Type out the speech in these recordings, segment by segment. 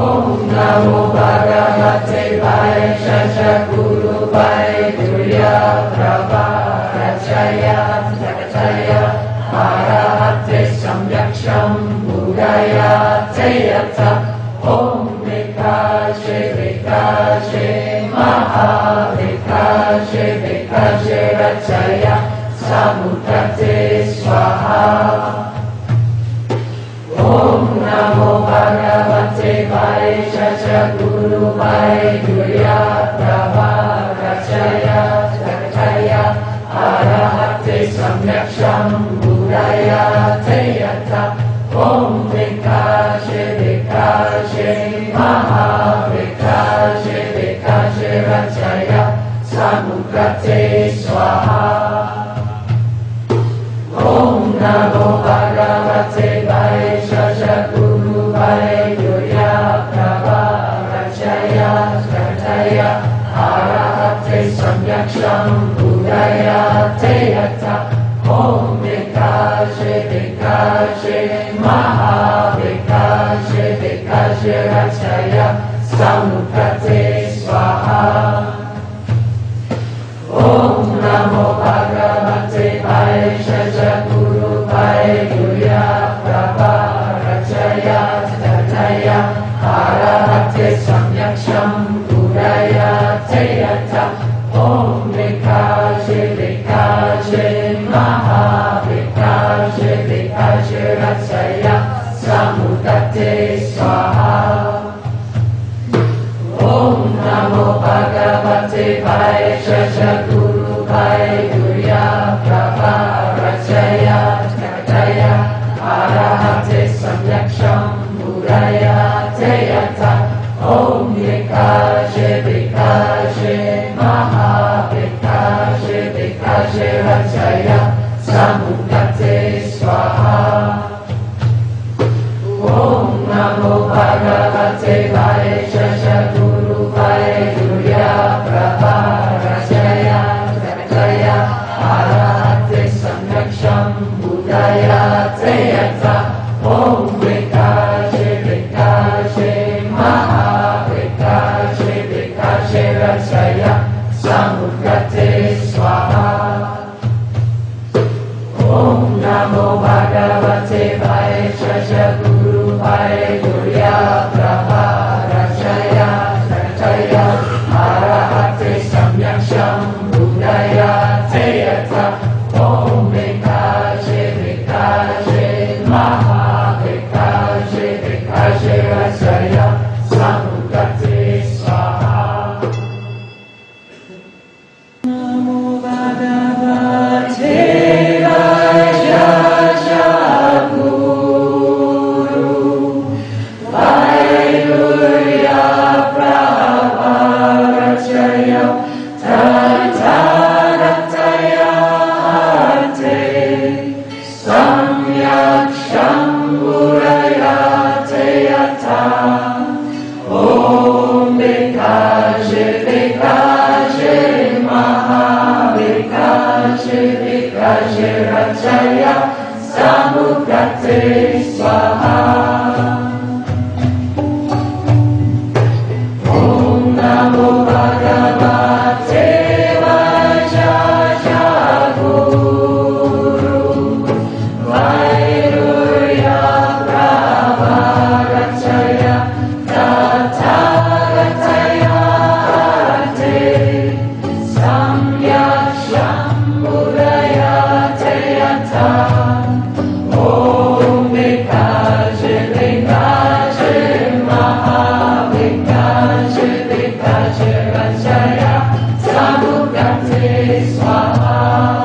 ओम नमो भगवते पाय तुर्य प्रभा रचय रचय हरहते संरक्षं भुगय चयथ ॐ विकाशे विकाशे महाविकाशे विकाशे रचय समुदते स्वाहा ॐ नमो भगवते वायशश गुरुवाय गुया प्रभा रचय रक्षय अरहते सम्यक्षं गुरय यथ ॐ विकाशे विकाशे, महाविकाशे, विकाशे रचय समुद्रते स्वाहा। ॐ नमो गजरचय समुपते स्वाहा ॐ नमो भगवते पायशज गुरु पायुया प्रभा रचया धनया हरहते सम्यक्षं पुरया जयथ ॐ विकाशे विकाशे महाविकाशे विकाशे रचया तत्ते स्वाहा ॐ नमो भगवते भाय शश गुरुभाय गुर्या प्रभा रचया जगतया आराधे संयक्षं गुरया जयथ ॐ एकाशे स्वामो भागे भाय शश गुरु भ Raja Rajaya Samudrate Swaha. Om Namo Bhagavan Swaha.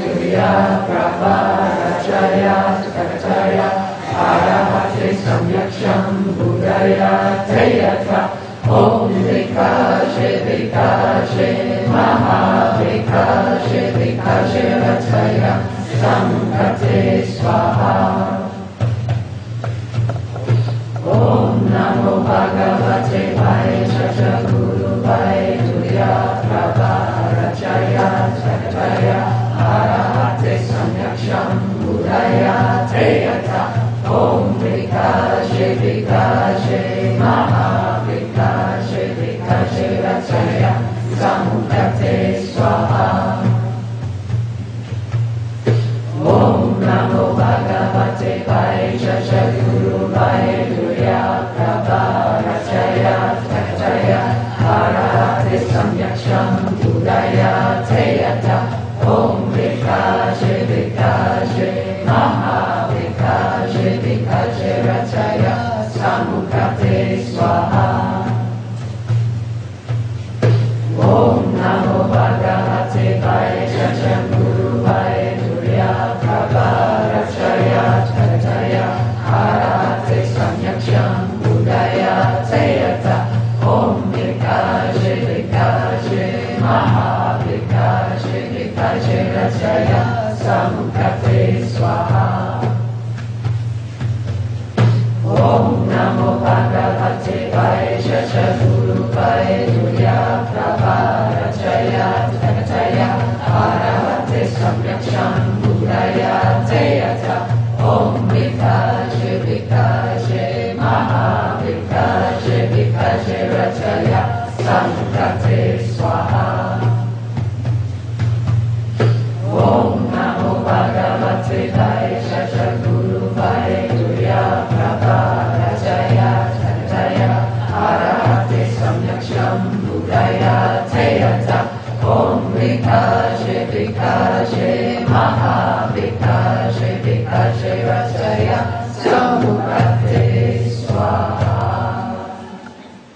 Tuya Prabhacharya Tukacharya Arahate Samyaksham Buddhaya Tayatra Om Vikashe Vikashe Maha Vikashe Vikashe Swaha. सङ्कटे स्वाहा ॐ नमो भगवते परिशुरुभये दुर्या प्रभारचया रचय हराति सम्यक्षं दुरया थयत ॐ विकाशे विकाशे महाविकाशे विकाशे jaya samkate swaha. Om namo bhagavate vaisya cha guru vaisya duya prabhara jaya tatataya arahate samyaksham teyata Om vipaje vipaje maha vipaje vipaje rachaya